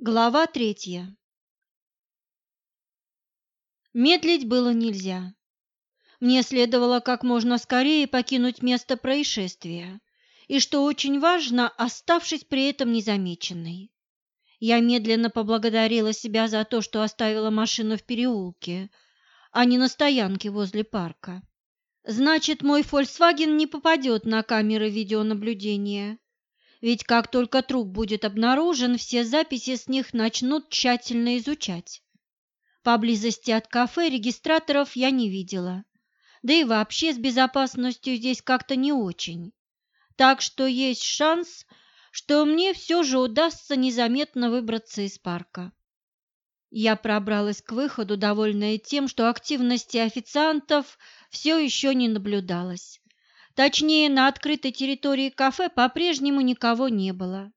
Глава третья. Медлить было нельзя. Мне следовало как можно скорее покинуть место происшествия, и, что очень важно, оставшись при этом незамеченной. Я медленно поблагодарила себя за то, что оставила машину в переулке, а не на стоянке возле парка. Значит, мой Volkswagen не попадет на камеры видеонаблюдения ведь как только труп будет обнаружен, все записи с них начнут тщательно изучать. Поблизости от кафе регистраторов я не видела, да и вообще с безопасностью здесь как-то не очень. Так что есть шанс, что мне все же удастся незаметно выбраться из парка. Я пробралась к выходу, довольная тем, что активности официантов все еще не наблюдалось. Точнее, на открытой территории кафе по-прежнему никого не было.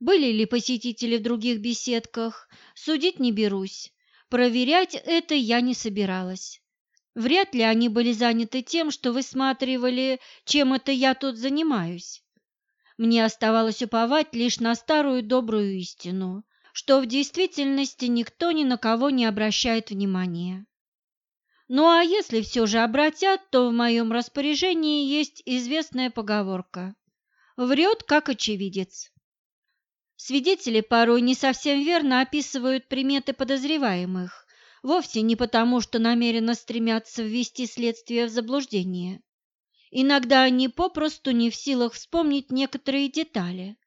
Были ли посетители в других беседках, судить не берусь. Проверять это я не собиралась. Вряд ли они были заняты тем, что высматривали, чем это я тут занимаюсь. Мне оставалось уповать лишь на старую добрую истину, что в действительности никто ни на кого не обращает внимания. Ну а если все же обратят, то в моем распоряжении есть известная поговорка «Врет, как очевидец». Свидетели порой не совсем верно описывают приметы подозреваемых, вовсе не потому, что намеренно стремятся ввести следствие в заблуждение. Иногда они попросту не в силах вспомнить некоторые детали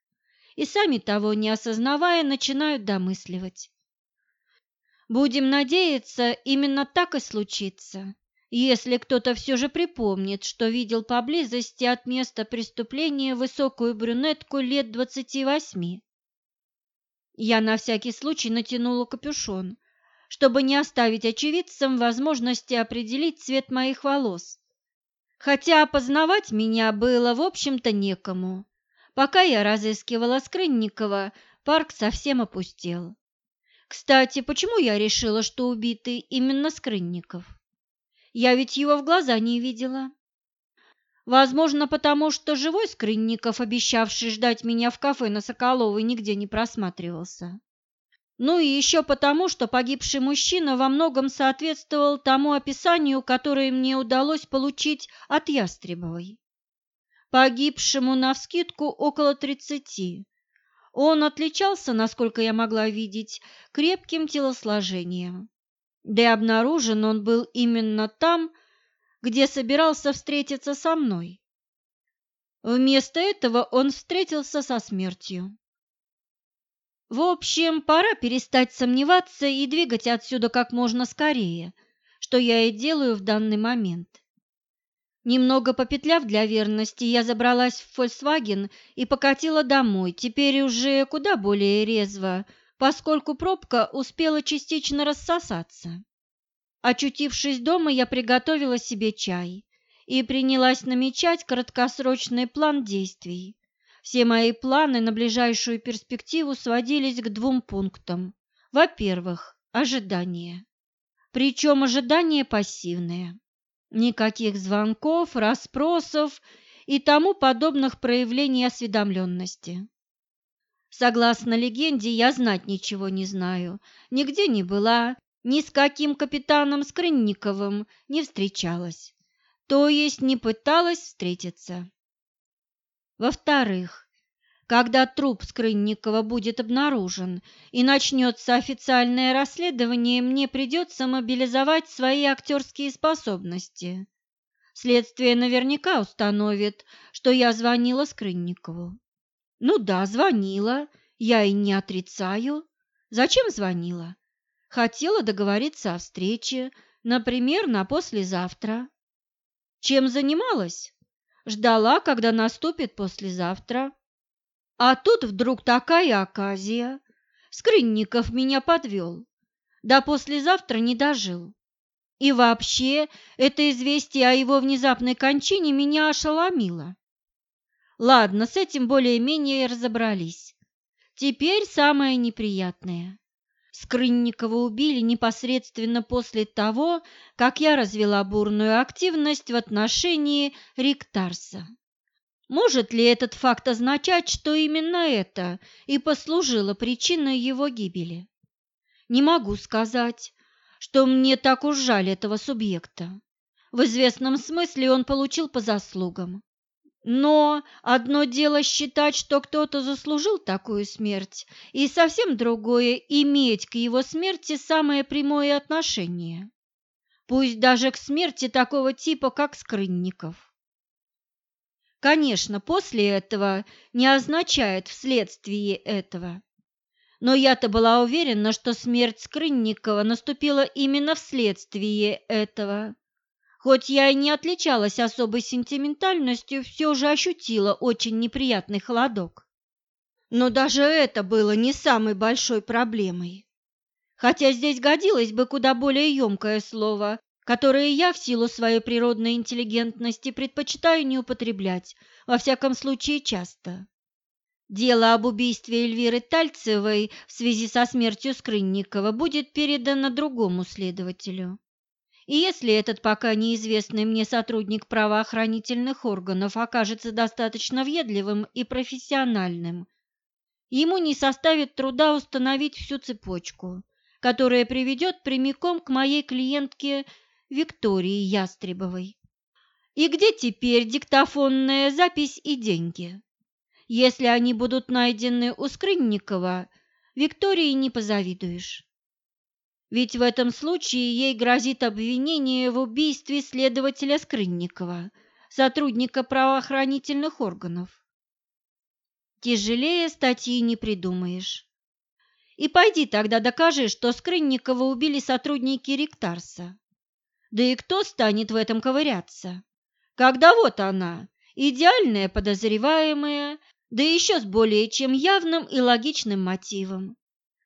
и сами того не осознавая начинают домысливать. Будем надеяться, именно так и случится, если кто-то все же припомнит, что видел поблизости от места преступления высокую брюнетку лет двадцати восьми. Я на всякий случай натянула капюшон, чтобы не оставить очевидцам возможности определить цвет моих волос. Хотя опознавать меня было, в общем-то, некому. Пока я разыскивала Скрынникова, парк совсем опустел. Кстати, почему я решила, что убитый именно Скрынников? Я ведь его в глаза не видела. Возможно, потому что живой Скрынников, обещавший ждать меня в кафе на Соколовой, нигде не просматривался. Ну и еще потому, что погибший мужчина во многом соответствовал тому описанию, которое мне удалось получить от Ястребовой. Погибшему навскидку около тридцати, он отличался, насколько я могла видеть, крепким телосложением. Да и обнаружен он был именно там, где собирался встретиться со мной. Вместо этого он встретился со смертью. В общем, пора перестать сомневаться и двигать отсюда как можно скорее, что я и делаю в данный момент. Немного попетляв для верности, я забралась в Volkswagen и покатила домой, теперь уже куда более резво, поскольку пробка успела частично рассосаться. Очутившись дома, я приготовила себе чай и принялась намечать краткосрочный план действий. Все мои планы на ближайшую перспективу сводились к двум пунктам. Во-первых, ожидание. Причем ожидание пассивное. Никаких звонков, расспросов и тому подобных проявлений осведомленности. Согласно легенде, я знать ничего не знаю, нигде не была, ни с каким капитаном Скрынниковым не встречалась, то есть не пыталась встретиться. Во-вторых, когда труп Скрынникова будет обнаружен и начнется официальное расследование, мне придется мобилизовать свои актерские способности. Следствие наверняка установит, что я звонила Скрынникову. Ну да, звонила, я и не отрицаю. Зачем звонила? Хотела договориться о встрече, например, на послезавтра. Чем занималась? Ждала, когда наступит послезавтра. А тут вдруг такая оказия. Скрынников меня подвел. Да послезавтра не дожил. И вообще, это известие о его внезапной кончине меня ошеломило. Ладно, с этим более-менее разобрались. Теперь самое неприятное. Скрынникова убили непосредственно после того, как я развела бурную активность в отношении Риктарса. Может ли этот факт означать, что именно это и послужило причиной его гибели? Не могу сказать, что мне так уж жаль этого субъекта. В известном смысле он получил по заслугам. Но одно дело считать, что кто-то заслужил такую смерть, и совсем другое – иметь к его смерти самое прямое отношение. Пусть даже к смерти такого типа, как Скрынников. Конечно, после этого не означает вследствие этого. Но я-то была уверена, что смерть Скрынникова наступила именно вследствие этого. Хоть я и не отличалась особой сентиментальностью, все же ощутила очень неприятный холодок. Но даже это было не самой большой проблемой. Хотя здесь годилось бы куда более емкое слово, которое я в силу своей природной интеллигентности предпочитаю не употреблять, во всяком случае часто. Дело об убийстве Эльвиры Тальцевой в связи со смертью Скрынникова будет передано другому следователю. И если этот пока неизвестный мне сотрудник правоохранительных органов окажется достаточно въедливым и профессиональным, ему не составит труда установить всю цепочку, которая приведет прямиком к моей клиентке Виктории Ястребовой. И где теперь диктофонная запись и деньги? Если они будут найдены у Скрынникова, Виктории не позавидуешь. Ведь в этом случае ей грозит обвинение в убийстве следователя Скрынникова, сотрудника правоохранительных органов. Тяжелее статьи не придумаешь. И пойди тогда докажи, что Скрынникова убили сотрудники Ректарса. Да и кто станет в этом ковыряться? Когда вот она, идеальная подозреваемая, да еще с более чем явным и логичным мотивом.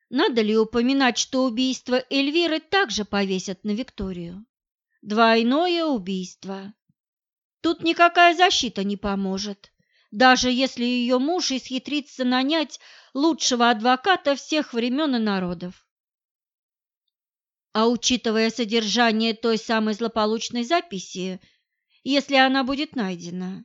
Надо ли упоминать, что убийство Эльвиры также повесят на Викторию? Двойное убийство. Тут никакая защита не поможет, даже если ее муж исхитрится нанять лучшего адвоката всех времен и народов. А учитывая содержание той самой злополучной записи, если она будет найдена,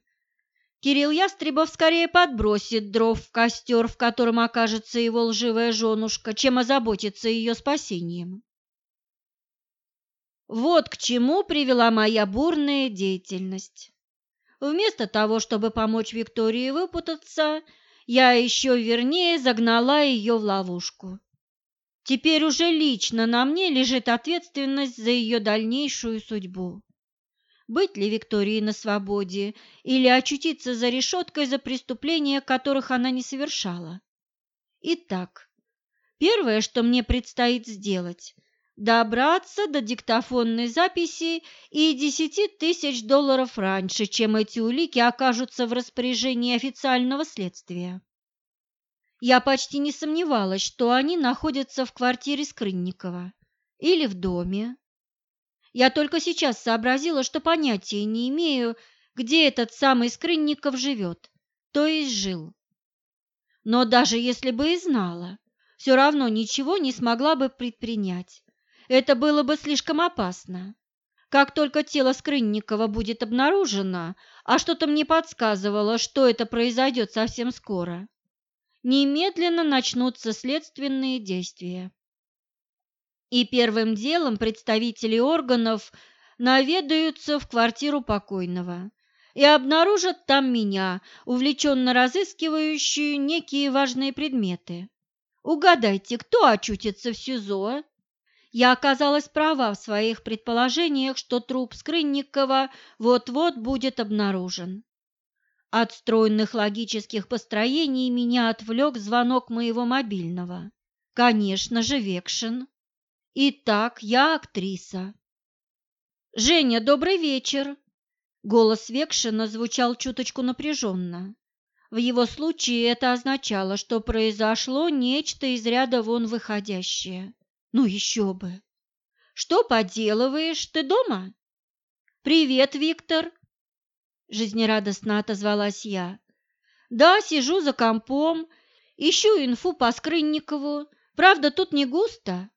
Кирилл Ястребов скорее подбросит дров в костер, в котором окажется его лживая женушка, чем озаботится ее спасением. Вот к чему привела моя бурная деятельность. Вместо того, чтобы помочь Виктории выпутаться, я еще вернее загнала ее в ловушку. Теперь уже лично на мне лежит ответственность за ее дальнейшую судьбу быть ли Виктории на свободе или очутиться за решеткой за преступления, которых она не совершала. Итак, первое, что мне предстоит сделать – добраться до диктофонной записи и десяти тысяч долларов раньше, чем эти улики окажутся в распоряжении официального следствия. Я почти не сомневалась, что они находятся в квартире Скрынникова или в доме, я только сейчас сообразила, что понятия не имею, где этот самый Скрынников живет, то есть жил. Но даже если бы и знала, все равно ничего не смогла бы предпринять. Это было бы слишком опасно. Как только тело Скрынникова будет обнаружено, а что-то мне подсказывало, что это произойдет совсем скоро, немедленно начнутся следственные действия. И первым делом представители органов наведаются в квартиру покойного и обнаружат там меня, увлеченно разыскивающую некие важные предметы. Угадайте, кто очутится в СИЗО? Я оказалась права в своих предположениях, что труп Скрынникова вот-вот будет обнаружен. От стройных логических построений меня отвлек звонок моего мобильного. Конечно же, Векшин. Итак, я актриса. Женя, добрый вечер. Голос Векшина звучал чуточку напряженно. В его случае это означало, что произошло нечто из ряда вон выходящее. Ну еще бы. Что поделываешь? Ты дома? Привет, Виктор. Жизнерадостно отозвалась я. Да, сижу за компом, ищу инфу по Скрынникову. Правда, тут не густо.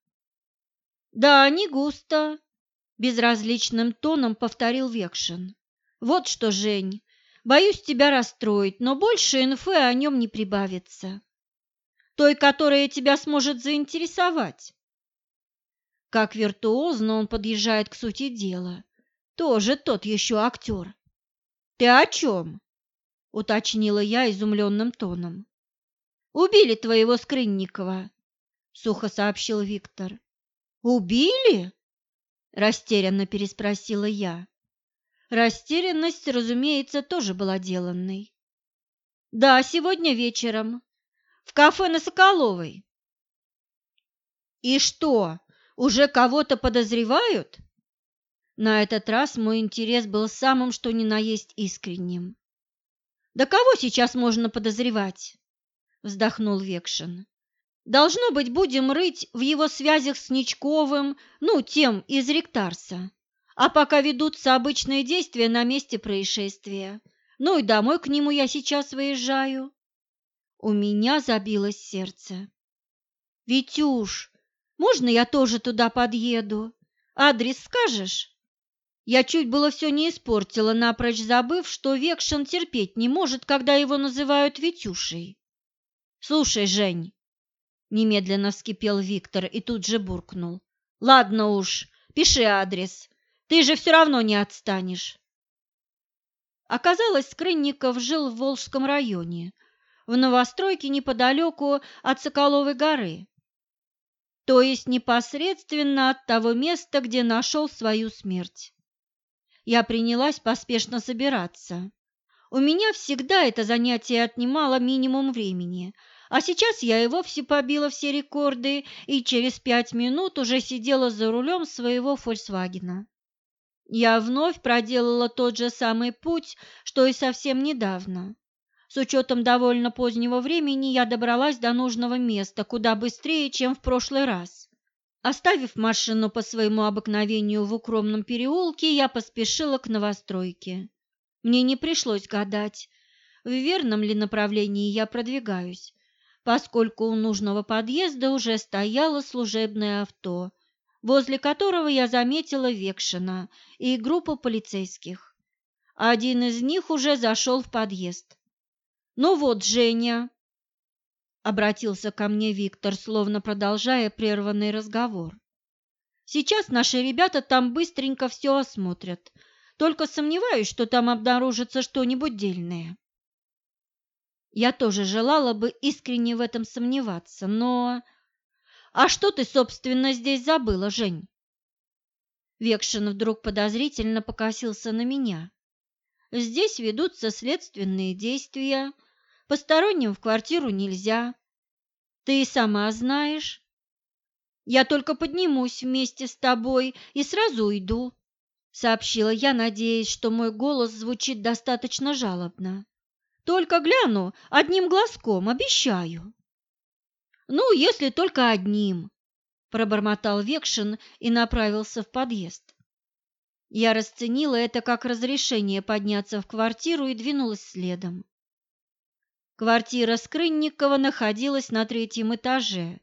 «Да, не густо», – безразличным тоном повторил Векшин. «Вот что, Жень, Боюсь тебя расстроить, но больше инфы о нем не прибавится. Той, которая тебя сможет заинтересовать. Как виртуозно он подъезжает к сути дела. Тоже тот еще актер. Ты о чем? Уточнила я изумленным тоном. Убили твоего Скрынникова, сухо сообщил Виктор. Убили? Растерянно переспросила я. Растерянность, разумеется, тоже была деланной. Да, сегодня вечером. В кафе на Соколовой. И что, уже кого-то подозревают? На этот раз мой интерес был самым что ни на есть искренним. «Да кого сейчас можно подозревать?» – вздохнул Векшин. «Должно быть, будем рыть в его связях с Ничковым, ну, тем из Ректарса. А пока ведутся обычные действия на месте происшествия. Ну и домой к нему я сейчас выезжаю. У меня забилось сердце. Витюш, можно я тоже туда подъеду? Адрес скажешь? Я чуть было все не испортила, напрочь забыв, что Векшин терпеть не может, когда его называют Витюшей. Слушай, Жень, немедленно вскипел Виктор и тут же буркнул. Ладно уж, пиши адрес. Ты же все равно не отстанешь. Оказалось, Скрынников жил в Волжском районе, в новостройке неподалеку от Соколовой горы, то есть непосредственно от того места, где нашел свою смерть. Я принялась поспешно собираться. У меня всегда это занятие отнимало минимум времени, а сейчас я и вовсе побила все рекорды и через пять минут уже сидела за рулем своего «Фольксвагена». Я вновь проделала тот же самый путь, что и совсем недавно. С учетом довольно позднего времени я добралась до нужного места куда быстрее, чем в прошлый раз. Оставив машину по своему обыкновению в укромном переулке, я поспешила к новостройке. Мне не пришлось гадать, в верном ли направлении я продвигаюсь, поскольку у нужного подъезда уже стояло служебное авто, возле которого я заметила Векшина и группу полицейских. Один из них уже зашел в подъезд. «Ну вот, Женя!» — обратился ко мне Виктор, словно продолжая прерванный разговор. «Сейчас наши ребята там быстренько все осмотрят, только сомневаюсь, что там обнаружится что-нибудь дельное». Я тоже желала бы искренне в этом сомневаться, но а что ты, собственно, здесь забыла, Жень? Векшин вдруг подозрительно покосился на меня. Здесь ведутся следственные действия, посторонним в квартиру нельзя. Ты и сама знаешь. Я только поднимусь вместе с тобой и сразу уйду, сообщила я, надеясь, что мой голос звучит достаточно жалобно. Только гляну одним глазком, обещаю. «Ну, если только одним», – пробормотал Векшин и направился в подъезд. Я расценила это как разрешение подняться в квартиру и двинулась следом. Квартира Скрынникова находилась на третьем этаже.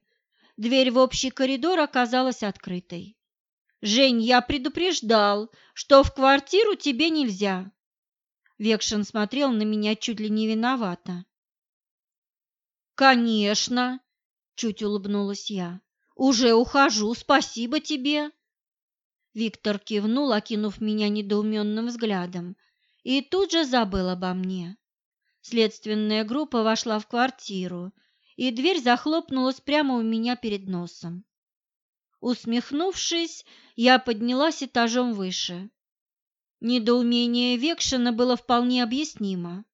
Дверь в общий коридор оказалась открытой. «Жень, я предупреждал, что в квартиру тебе нельзя!» Векшин смотрел на меня чуть ли не виновато. «Конечно!» Чуть улыбнулась я. «Уже ухожу, спасибо тебе!» Виктор кивнул, окинув меня недоуменным взглядом, и тут же забыл обо мне. Следственная группа вошла в квартиру, и дверь захлопнулась прямо у меня перед носом. Усмехнувшись, я поднялась этажом выше. Недоумение Векшина было вполне объяснимо.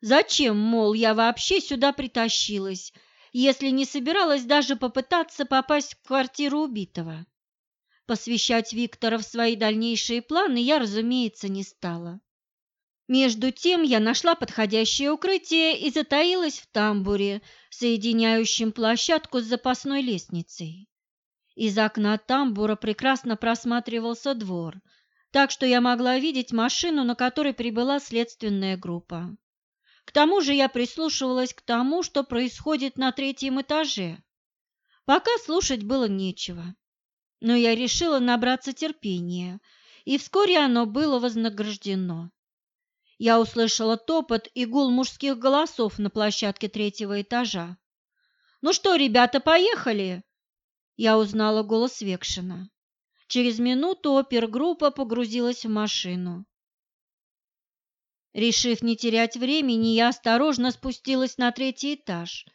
Зачем, мол, я вообще сюда притащилась, если не собиралась даже попытаться попасть в квартиру убитого. Посвящать Виктора в свои дальнейшие планы я, разумеется, не стала. Между тем я нашла подходящее укрытие и затаилась в тамбуре, соединяющем площадку с запасной лестницей. Из окна тамбура прекрасно просматривался двор, так что я могла видеть машину, на которой прибыла следственная группа. К тому же я прислушивалась к тому, что происходит на третьем этаже. Пока слушать было нечего, но я решила набраться терпения, и вскоре оно было вознаграждено. Я услышала топот и гул мужских голосов на площадке третьего этажа. «Ну что, ребята, поехали?» Я узнала голос Векшина. Через минуту опергруппа погрузилась в машину. Решив не терять времени, я осторожно спустилась на третий этаж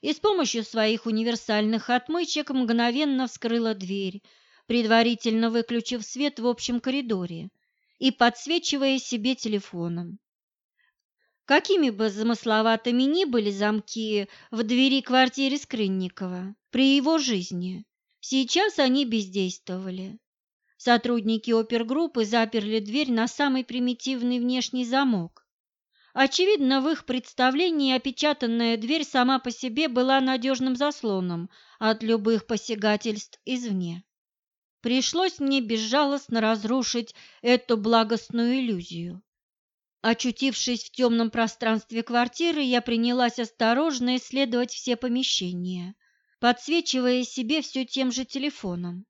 и с помощью своих универсальных отмычек мгновенно вскрыла дверь, предварительно выключив свет в общем коридоре и подсвечивая себе телефоном. Какими бы замысловатыми ни были замки в двери квартиры Скрынникова при его жизни, сейчас они бездействовали. Сотрудники опергруппы заперли дверь на самый примитивный внешний замок. Очевидно, в их представлении опечатанная дверь сама по себе была надежным заслоном от любых посягательств извне. Пришлось мне безжалостно разрушить эту благостную иллюзию. Очутившись в темном пространстве квартиры, я принялась осторожно исследовать все помещения, подсвечивая себе все тем же телефоном.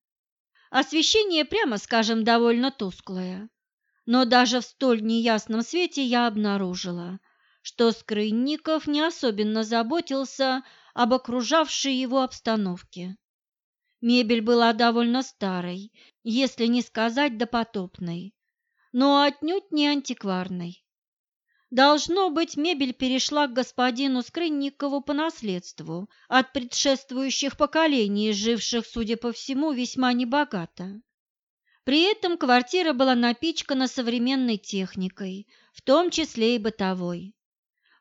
Освещение, прямо скажем, довольно тусклое. Но даже в столь неясном свете я обнаружила, что Скрынников не особенно заботился об окружавшей его обстановке. Мебель была довольно старой, если не сказать допотопной, но отнюдь не антикварной. Должно быть, мебель перешла к господину Скрынникову по наследству от предшествующих поколений, живших, судя по всему, весьма небогато. При этом квартира была напичкана современной техникой, в том числе и бытовой.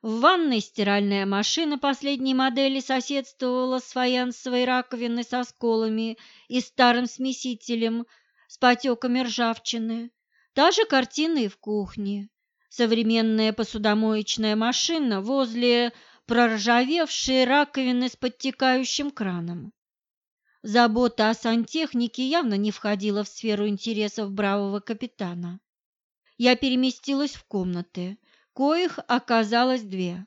В ванной стиральная машина последней модели соседствовала с фаянсовой раковиной со сколами и старым смесителем с потеками ржавчины. Та же картина и в кухне современная посудомоечная машина возле проржавевшей раковины с подтекающим краном. Забота о сантехнике явно не входила в сферу интересов бравого капитана. Я переместилась в комнаты, коих оказалось две.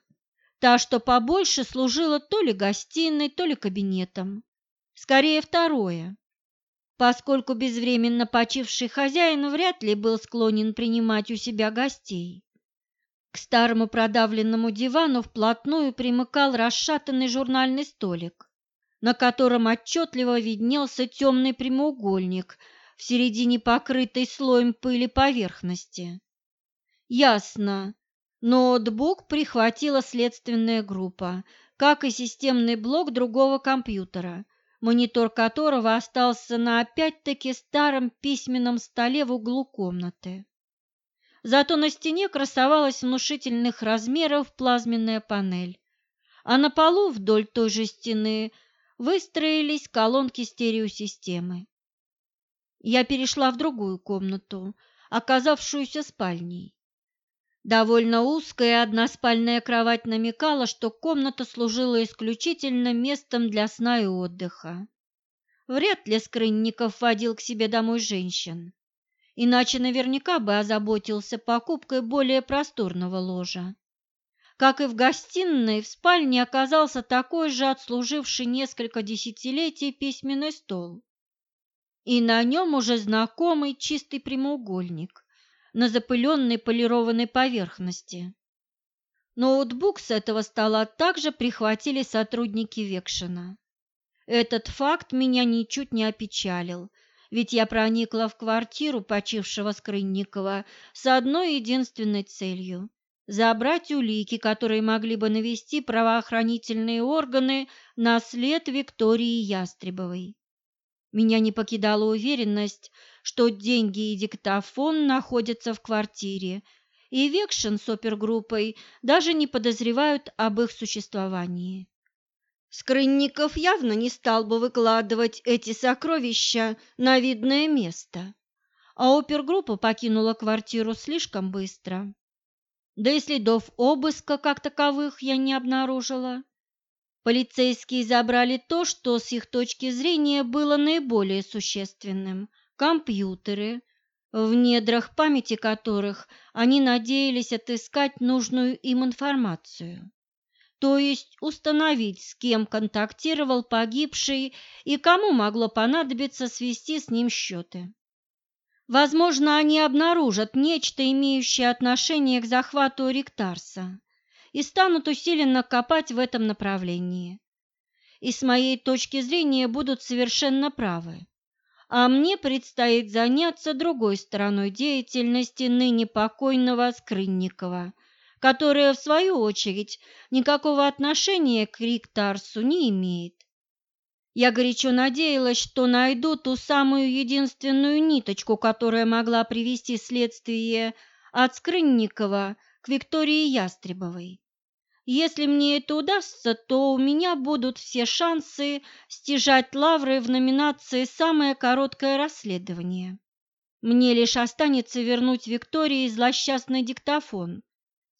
Та, что побольше, служила то ли гостиной, то ли кабинетом. Скорее, второе поскольку безвременно почивший хозяин вряд ли был склонен принимать у себя гостей. К старому продавленному дивану вплотную примыкал расшатанный журнальный столик, на котором отчетливо виднелся темный прямоугольник в середине покрытой слоем пыли поверхности. Ясно, ноутбук прихватила следственная группа, как и системный блок другого компьютера – монитор которого остался на опять-таки старом письменном столе в углу комнаты. Зато на стене красовалась внушительных размеров плазменная панель, а на полу вдоль той же стены выстроились колонки стереосистемы. Я перешла в другую комнату, оказавшуюся спальней. Довольно узкая односпальная кровать намекала, что комната служила исключительно местом для сна и отдыха. Вряд ли Скрынников водил к себе домой женщин, иначе наверняка бы озаботился покупкой более просторного ложа. Как и в гостиной, в спальне оказался такой же отслуживший несколько десятилетий письменный стол. И на нем уже знакомый чистый прямоугольник на запыленной полированной поверхности. Ноутбук с этого стола также прихватили сотрудники Векшина. Этот факт меня ничуть не опечалил, ведь я проникла в квартиру почившего Скрынникова с одной единственной целью – забрать улики, которые могли бы навести правоохранительные органы на след Виктории Ястребовой. Меня не покидала уверенность, что деньги и диктофон находятся в квартире, и Векшин с опергруппой даже не подозревают об их существовании. Скрынников явно не стал бы выкладывать эти сокровища на видное место, а опергруппа покинула квартиру слишком быстро. Да и следов обыска как таковых я не обнаружила. Полицейские забрали то, что с их точки зрения было наиболее существенным – компьютеры, в недрах памяти которых они надеялись отыскать нужную им информацию, то есть установить, с кем контактировал погибший и кому могло понадобиться свести с ним счеты. Возможно, они обнаружат нечто, имеющее отношение к захвату Ректарса, и станут усиленно копать в этом направлении. И с моей точки зрения будут совершенно правы. А мне предстоит заняться другой стороной деятельности ныне покойного Скрынникова, которая, в свою очередь, никакого отношения к Риктарсу не имеет. Я горячо надеялась, что найду ту самую единственную ниточку, которая могла привести следствие от Скрынникова к Виктории Ястребовой. Если мне это удастся, то у меня будут все шансы стяжать лавры в номинации «Самое короткое расследование». Мне лишь останется вернуть Виктории злосчастный диктофон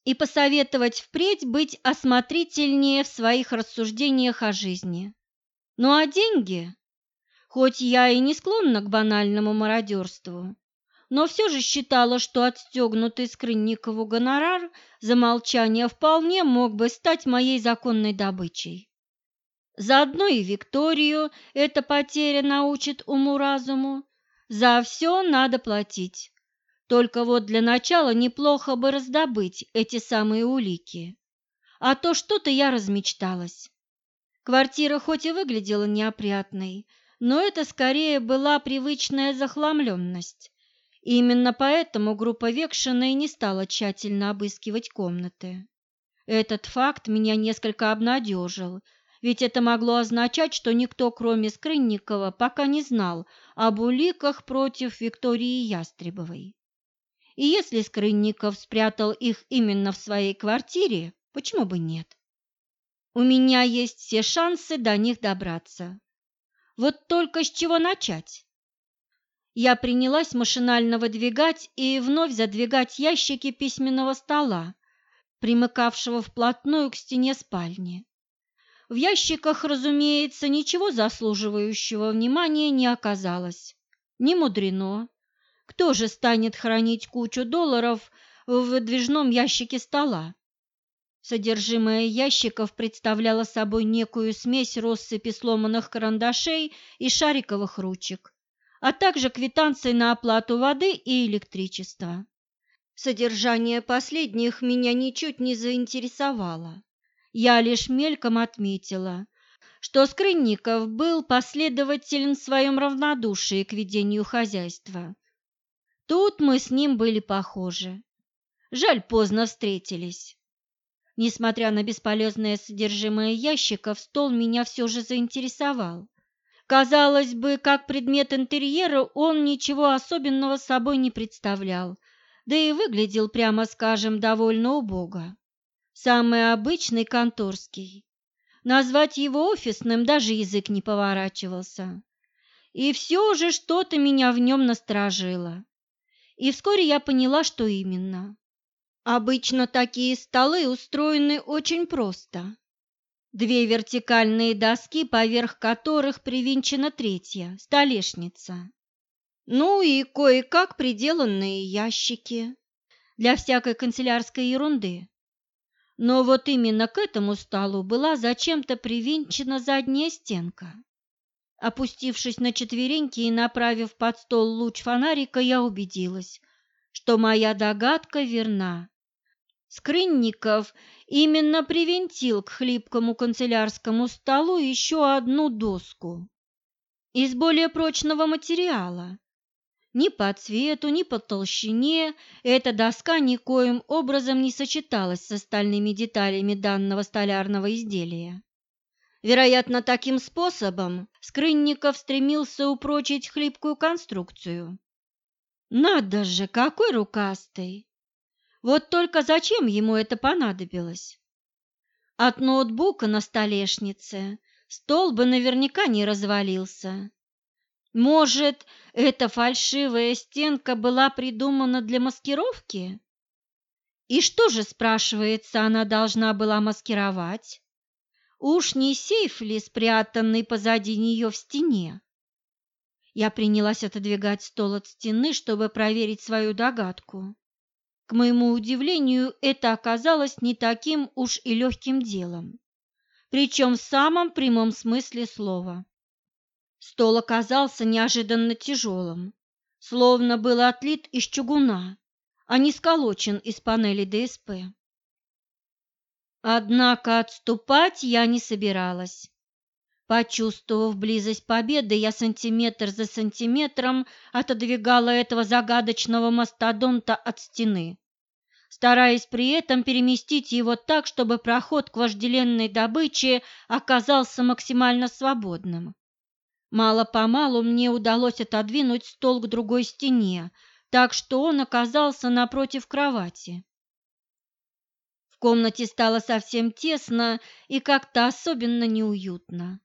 и посоветовать впредь быть осмотрительнее в своих рассуждениях о жизни. Ну а деньги? Хоть я и не склонна к банальному мародерству, но все же считала, что отстегнутый Скрынникову гонорар за молчание вполне мог бы стать моей законной добычей. Заодно и Викторию эта потеря научит уму-разуму. За все надо платить. Только вот для начала неплохо бы раздобыть эти самые улики. А то что-то я размечталась. Квартира хоть и выглядела неопрятной, но это скорее была привычная захламленность. И именно поэтому группа Векшина и не стала тщательно обыскивать комнаты. Этот факт меня несколько обнадежил, ведь это могло означать, что никто, кроме Скрынникова, пока не знал об уликах против Виктории Ястребовой. И если Скрынников спрятал их именно в своей квартире, почему бы нет? У меня есть все шансы до них добраться. Вот только с чего начать? Я принялась машинально выдвигать и вновь задвигать ящики письменного стола, примыкавшего вплотную к стене спальни. В ящиках, разумеется, ничего заслуживающего внимания не оказалось. Не мудрено. Кто же станет хранить кучу долларов в выдвижном ящике стола? Содержимое ящиков представляло собой некую смесь россыпи сломанных карандашей и шариковых ручек, а также квитанции на оплату воды и электричества. Содержание последних меня ничуть не заинтересовало. Я лишь мельком отметила, что Скрынников был последователен в своем равнодушии к ведению хозяйства. Тут мы с ним были похожи. Жаль, поздно встретились. Несмотря на бесполезное содержимое ящиков, стол меня все же заинтересовал. Казалось бы, как предмет интерьера он ничего особенного собой не представлял, да и выглядел, прямо скажем, довольно убого. Самый обычный конторский. Назвать его офисным даже язык не поворачивался. И все же что-то меня в нем насторожило. И вскоре я поняла, что именно. Обычно такие столы устроены очень просто. Две вертикальные доски, поверх которых привинчена третья, столешница. Ну и кое-как приделанные ящики для всякой канцелярской ерунды. Но вот именно к этому столу была зачем-то привинчена задняя стенка. Опустившись на четвереньки и направив под стол луч фонарика, я убедилась, что моя догадка верна. Скрынников именно привинтил к хлипкому канцелярскому столу еще одну доску из более прочного материала. Ни по цвету, ни по толщине эта доска никоим образом не сочеталась с остальными деталями данного столярного изделия. Вероятно, таким способом Скрынников стремился упрочить хлипкую конструкцию. Надо же, какой рукастый! Вот только зачем ему это понадобилось? От ноутбука на столешнице стол бы наверняка не развалился. Может, эта фальшивая стенка была придумана для маскировки? И что же, спрашивается, она должна была маскировать? Уж не сейф ли, спрятанный позади нее в стене? Я принялась отодвигать стол от стены, чтобы проверить свою догадку. К моему удивлению, это оказалось не таким уж и легким делом, причем в самом прямом смысле слова. Стол оказался неожиданно тяжелым. словно был отлит из чугуна, а не сколочен из панели ДСП. Однако отступать я не собиралась. Почувствовав близость победы, я сантиметр за сантиметром отодвигала этого загадочного мастодонта от стены, стараясь при этом переместить его так, чтобы проход к вожделенной добыче оказался максимально свободным. Мало-помалу мне удалось отодвинуть стол к другой стене, так что он оказался напротив кровати. В комнате стало совсем тесно и как-то особенно неуютно.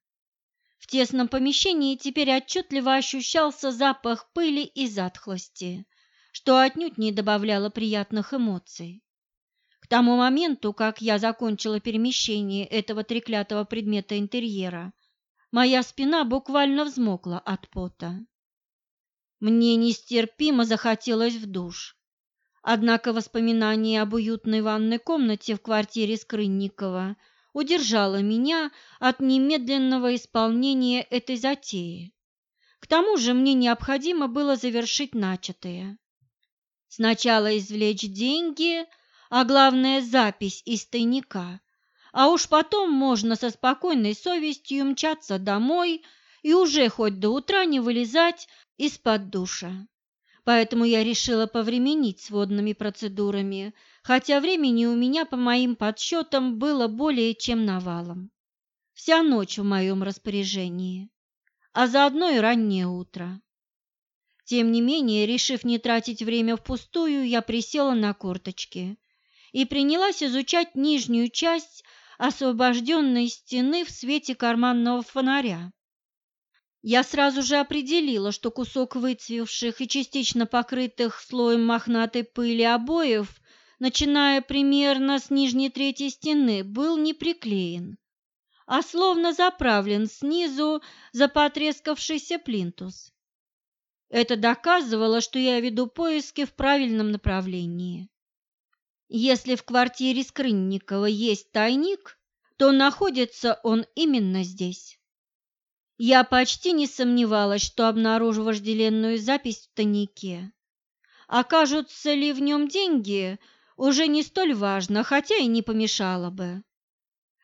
В тесном помещении теперь отчетливо ощущался запах пыли и затхлости, что отнюдь не добавляло приятных эмоций. К тому моменту, как я закончила перемещение этого треклятого предмета интерьера, моя спина буквально взмокла от пота. Мне нестерпимо захотелось в душ. Однако воспоминание об уютной ванной комнате в квартире Скрынникова удержало меня от немедленного исполнения этой затеи. К тому же мне необходимо было завершить начатое. Сначала извлечь деньги, а главное запись из тайника, а уж потом можно со спокойной совестью мчаться домой и уже хоть до утра не вылезать из-под душа поэтому я решила повременить с водными процедурами, хотя времени у меня, по моим подсчетам, было более чем навалом. Вся ночь в моем распоряжении, а заодно и раннее утро. Тем не менее, решив не тратить время впустую, я присела на корточки и принялась изучать нижнюю часть освобожденной стены в свете карманного фонаря. Я сразу же определила, что кусок выцвевших и частично покрытых слоем мохнатой пыли обоев, начиная примерно с нижней третьей стены, был не приклеен, а словно заправлен снизу за потрескавшийся плинтус. Это доказывало, что я веду поиски в правильном направлении. Если в квартире Скрынникова есть тайник, то находится он именно здесь. Я почти не сомневалась, что обнаружу вожделенную запись в тайнике. Окажутся ли в нем деньги, уже не столь важно, хотя и не помешало бы.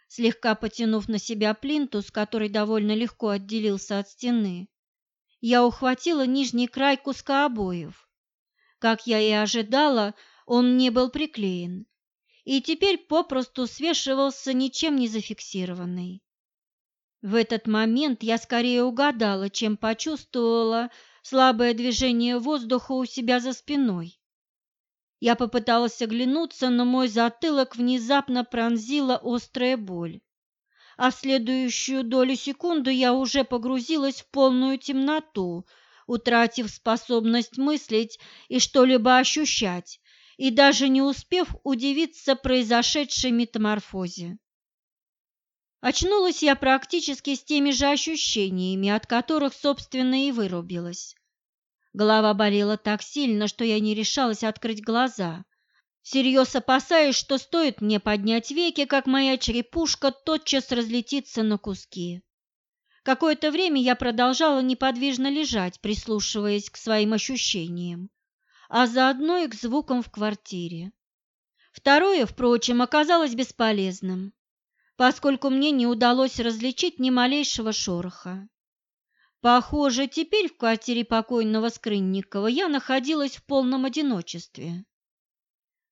Слегка потянув на себя плинтус, который довольно легко отделился от стены, я ухватила нижний край куска обоев. Как я и ожидала, он не был приклеен и теперь попросту свешивался ничем не зафиксированный. В этот момент я скорее угадала, чем почувствовала слабое движение воздуха у себя за спиной. Я попыталась оглянуться, но мой затылок внезапно пронзила острая боль. А в следующую долю секунды я уже погрузилась в полную темноту, утратив способность мыслить и что-либо ощущать, и даже не успев удивиться произошедшей метаморфозе. Очнулась я практически с теми же ощущениями, от которых, собственно, и вырубилась. Голова болела так сильно, что я не решалась открыть глаза, всерьез опасаясь, что стоит мне поднять веки, как моя черепушка тотчас разлетится на куски. Какое-то время я продолжала неподвижно лежать, прислушиваясь к своим ощущениям, а заодно и к звукам в квартире. Второе, впрочем, оказалось бесполезным поскольку мне не удалось различить ни малейшего шороха. Похоже, теперь в квартире покойного Скрынникова я находилась в полном одиночестве.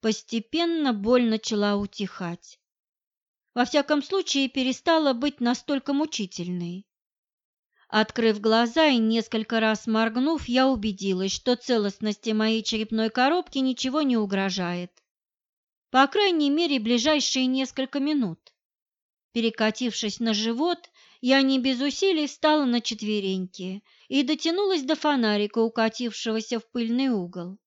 Постепенно боль начала утихать. Во всяком случае, перестала быть настолько мучительной. Открыв глаза и несколько раз моргнув, я убедилась, что целостности моей черепной коробки ничего не угрожает. По крайней мере, ближайшие несколько минут. Перекатившись на живот, я не без усилий встала на четвереньки и дотянулась до фонарика, укатившегося в пыльный угол.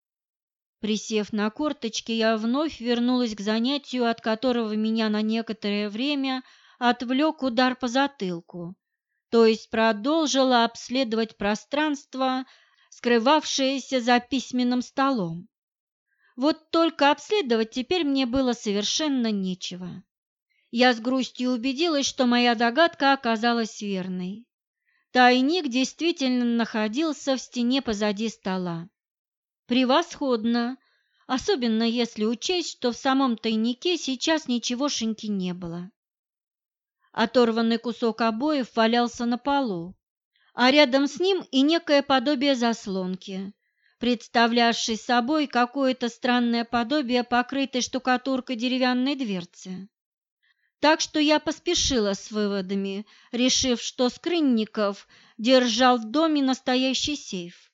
Присев на корточки, я вновь вернулась к занятию, от которого меня на некоторое время отвлек удар по затылку, то есть продолжила обследовать пространство, скрывавшееся за письменным столом. Вот только обследовать теперь мне было совершенно нечего я с грустью убедилась, что моя догадка оказалась верной. Тайник действительно находился в стене позади стола. Превосходно, особенно если учесть, что в самом тайнике сейчас ничегошеньки не было. Оторванный кусок обоев валялся на полу, а рядом с ним и некое подобие заслонки, представлявшей собой какое-то странное подобие покрытой штукатуркой деревянной дверцы. Так что я поспешила с выводами, решив, что Скрынников держал в доме настоящий сейф.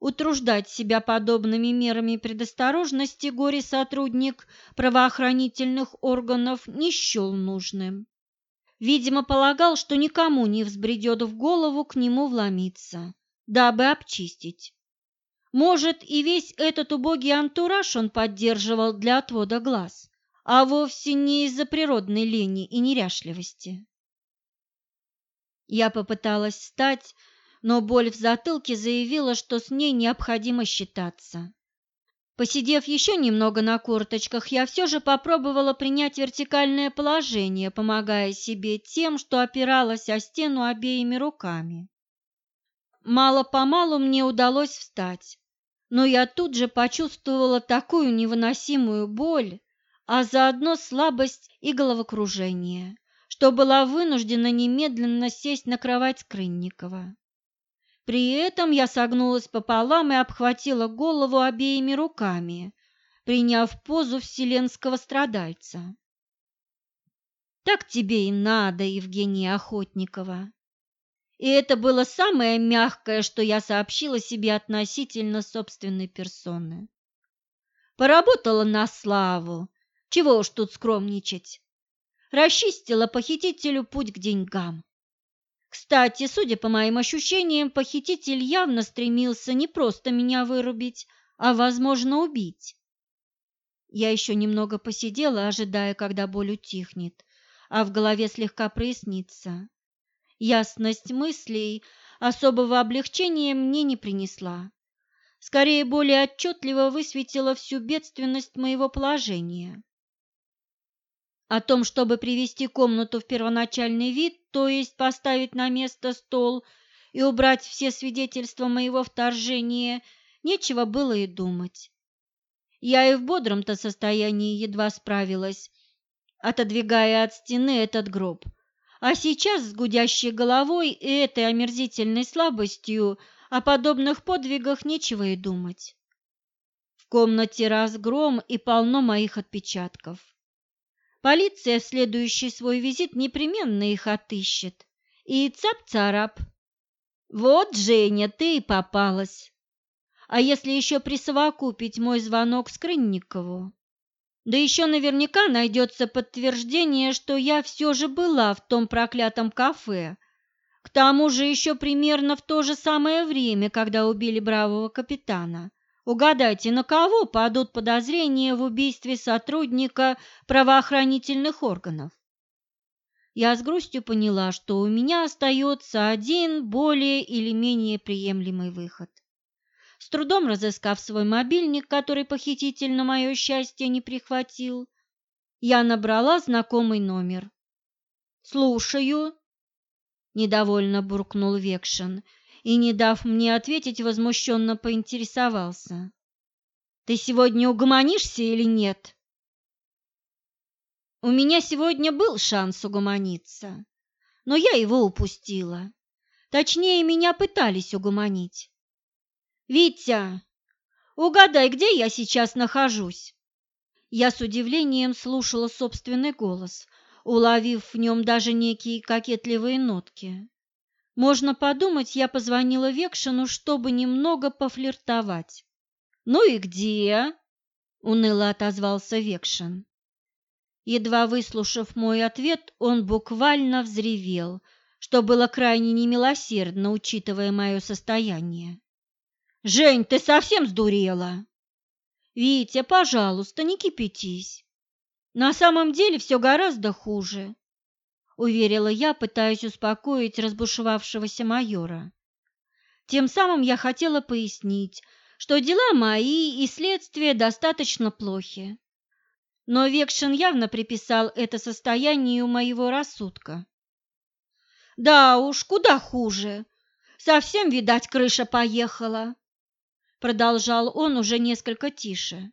Утруждать себя подобными мерами предосторожности горе-сотрудник правоохранительных органов не счел нужным. Видимо, полагал, что никому не взбредет в голову к нему вломиться, дабы обчистить. Может, и весь этот убогий антураж он поддерживал для отвода глаз, а вовсе не из-за природной лени и неряшливости. Я попыталась встать, но боль в затылке заявила, что с ней необходимо считаться. Посидев еще немного на корточках, я все же попробовала принять вертикальное положение, помогая себе тем, что опиралась о стену обеими руками. Мало-помалу мне удалось встать, но я тут же почувствовала такую невыносимую боль, а заодно слабость и головокружение, что была вынуждена немедленно сесть на кровать Скрынникова. При этом я согнулась пополам и обхватила голову обеими руками, приняв позу вселенского страдальца. «Так тебе и надо, Евгения Охотникова!» И это было самое мягкое, что я сообщила себе относительно собственной персоны. Поработала на славу, чего уж тут скромничать. Расчистила похитителю путь к деньгам. Кстати, судя по моим ощущениям, похититель явно стремился не просто меня вырубить, а, возможно, убить. Я еще немного посидела, ожидая, когда боль утихнет, а в голове слегка прояснится. Ясность мыслей особого облегчения мне не принесла. Скорее, более отчетливо высветила всю бедственность моего положения. О том, чтобы привести комнату в первоначальный вид, то есть поставить на место стол и убрать все свидетельства моего вторжения, нечего было и думать. Я и в бодром-то состоянии едва справилась, отодвигая от стены этот гроб. А сейчас с гудящей головой и этой омерзительной слабостью о подобных подвигах нечего и думать. В комнате разгром и полно моих отпечатков. Полиция следующий свой визит непременно их отыщет. И цап-царап. Вот, Женя, ты и попалась. А если еще присовокупить мой звонок Скрынникову? Да еще наверняка найдется подтверждение, что я все же была в том проклятом кафе. К тому же еще примерно в то же самое время, когда убили бравого капитана. Угадайте, на кого падут подозрения в убийстве сотрудника правоохранительных органов? Я с грустью поняла, что у меня остается один более или менее приемлемый выход. С трудом разыскав свой мобильник, который похититель на мое счастье не прихватил, я набрала знакомый номер. «Слушаю», – недовольно буркнул Векшин и, не дав мне ответить, возмущенно поинтересовался. «Ты сегодня угомонишься или нет?» У меня сегодня был шанс угомониться, но я его упустила. Точнее, меня пытались угомонить. «Витя, угадай, где я сейчас нахожусь?» Я с удивлением слушала собственный голос, уловив в нем даже некие кокетливые нотки. Можно подумать, я позвонила Векшину, чтобы немного пофлиртовать. «Ну и где?» – уныло отозвался Векшин. Едва выслушав мой ответ, он буквально взревел, что было крайне немилосердно, учитывая мое состояние. «Жень, ты совсем сдурела?» «Витя, пожалуйста, не кипятись. На самом деле все гораздо хуже уверила я, пытаясь успокоить разбушевавшегося майора. Тем самым я хотела пояснить, что дела мои и следствие достаточно плохи. Но Векшин явно приписал это состоянию моего рассудка. Да уж, куда хуже. Совсем, видать, крыша поехала. Продолжал он уже несколько тише.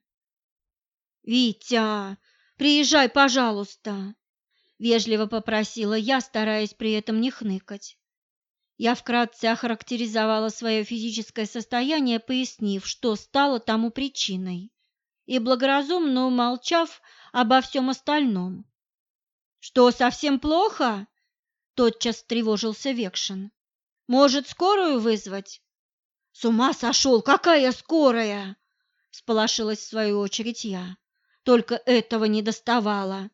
«Витя, приезжай, пожалуйста!» Вежливо попросила я, стараясь при этом не хныкать. Я вкратце охарактеризовала свое физическое состояние, пояснив, что стало тому причиной, и благоразумно умолчав обо всем остальном. «Что, совсем плохо?» – тотчас тревожился Векшин. «Может, скорую вызвать?» «С ума сошел! Какая скорая?» – сполошилась в свою очередь я. «Только этого не доставало».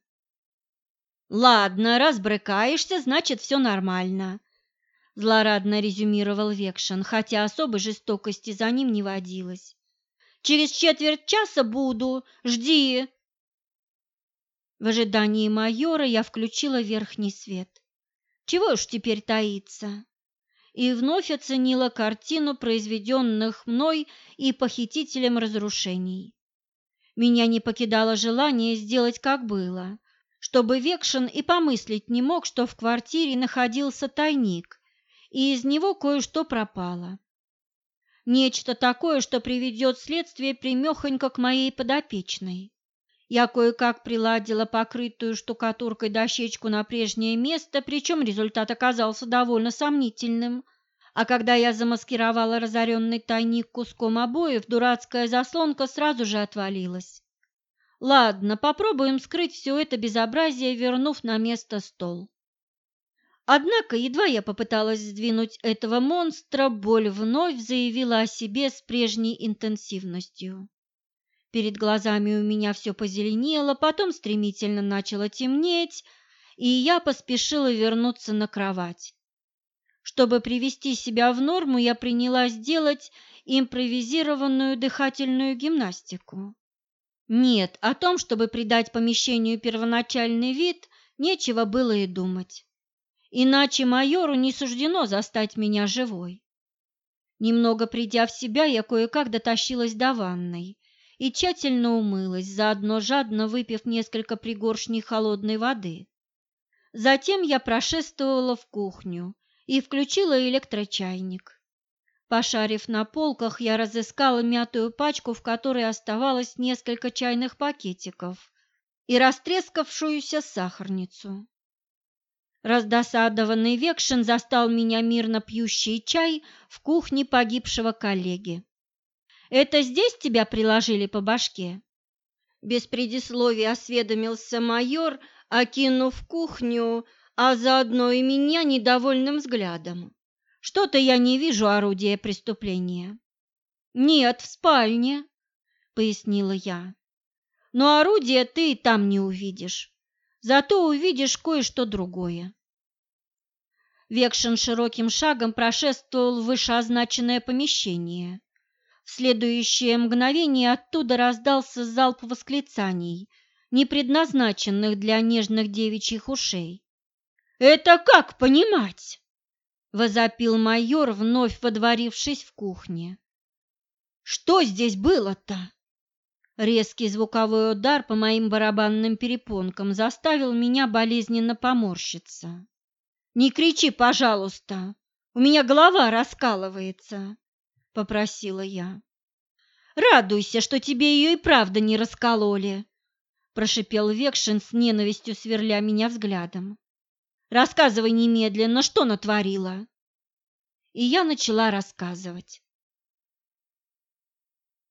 «Ладно, разбрыкаешься, значит, все нормально», – злорадно резюмировал Векшин, хотя особой жестокости за ним не водилось. «Через четверть часа буду, жди!» В ожидании майора я включила верхний свет. Чего уж теперь таиться? и вновь оценила картину произведенных мной и похитителем разрушений. Меня не покидало желание сделать как было, чтобы Векшин и помыслить не мог, что в квартире находился тайник, и из него кое-что пропало. Нечто такое, что приведет следствие примехонько к моей подопечной. Я кое-как приладила покрытую штукатуркой дощечку на прежнее место, причем результат оказался довольно сомнительным. А когда я замаскировала разоренный тайник куском обоев, дурацкая заслонка сразу же отвалилась. Ладно, попробуем скрыть все это безобразие, вернув на место стол. Однако, едва я попыталась сдвинуть этого монстра, боль вновь заявила о себе с прежней интенсивностью. Перед глазами у меня все позеленело, потом стремительно начало темнеть, и я поспешила вернуться на кровать. Чтобы привести себя в норму, я принялась делать импровизированную дыхательную гимнастику. Нет, о том, чтобы придать помещению первоначальный вид, нечего было и думать. Иначе майору не суждено застать меня живой. Немного придя в себя, я кое-как дотащилась до ванной и тщательно умылась, заодно жадно выпив несколько пригоршней холодной воды. Затем я прошествовала в кухню и включила электрочайник. Пошарив на полках, я разыскала мятую пачку, в которой оставалось несколько чайных пакетиков, и растрескавшуюся сахарницу. Раздосадованный Векшин застал меня мирно пьющий чай в кухне погибшего коллеги. Это здесь тебя приложили по башке?» Без предисловия осведомился майор, окинув кухню, а заодно и меня недовольным взглядом. «Что-то я не вижу орудия преступления». «Нет, в спальне», — пояснила я. «Но орудия ты и там не увидишь. Зато увидишь кое-что другое». Векшин широким шагом прошествовал в вышеозначенное помещение в следующее мгновение оттуда раздался залп восклицаний, не предназначенных для нежных девичьих ушей. «Это как понимать?» – возопил майор, вновь водворившись в кухне. «Что здесь было-то?» Резкий звуковой удар по моим барабанным перепонкам заставил меня болезненно поморщиться. «Не кричи, пожалуйста, у меня голова раскалывается!» – попросила я. «Радуйся, что тебе ее и правда не раскололи!» – прошипел Векшин с ненавистью, сверля меня взглядом. «Рассказывай немедленно, что натворила!» И я начала рассказывать.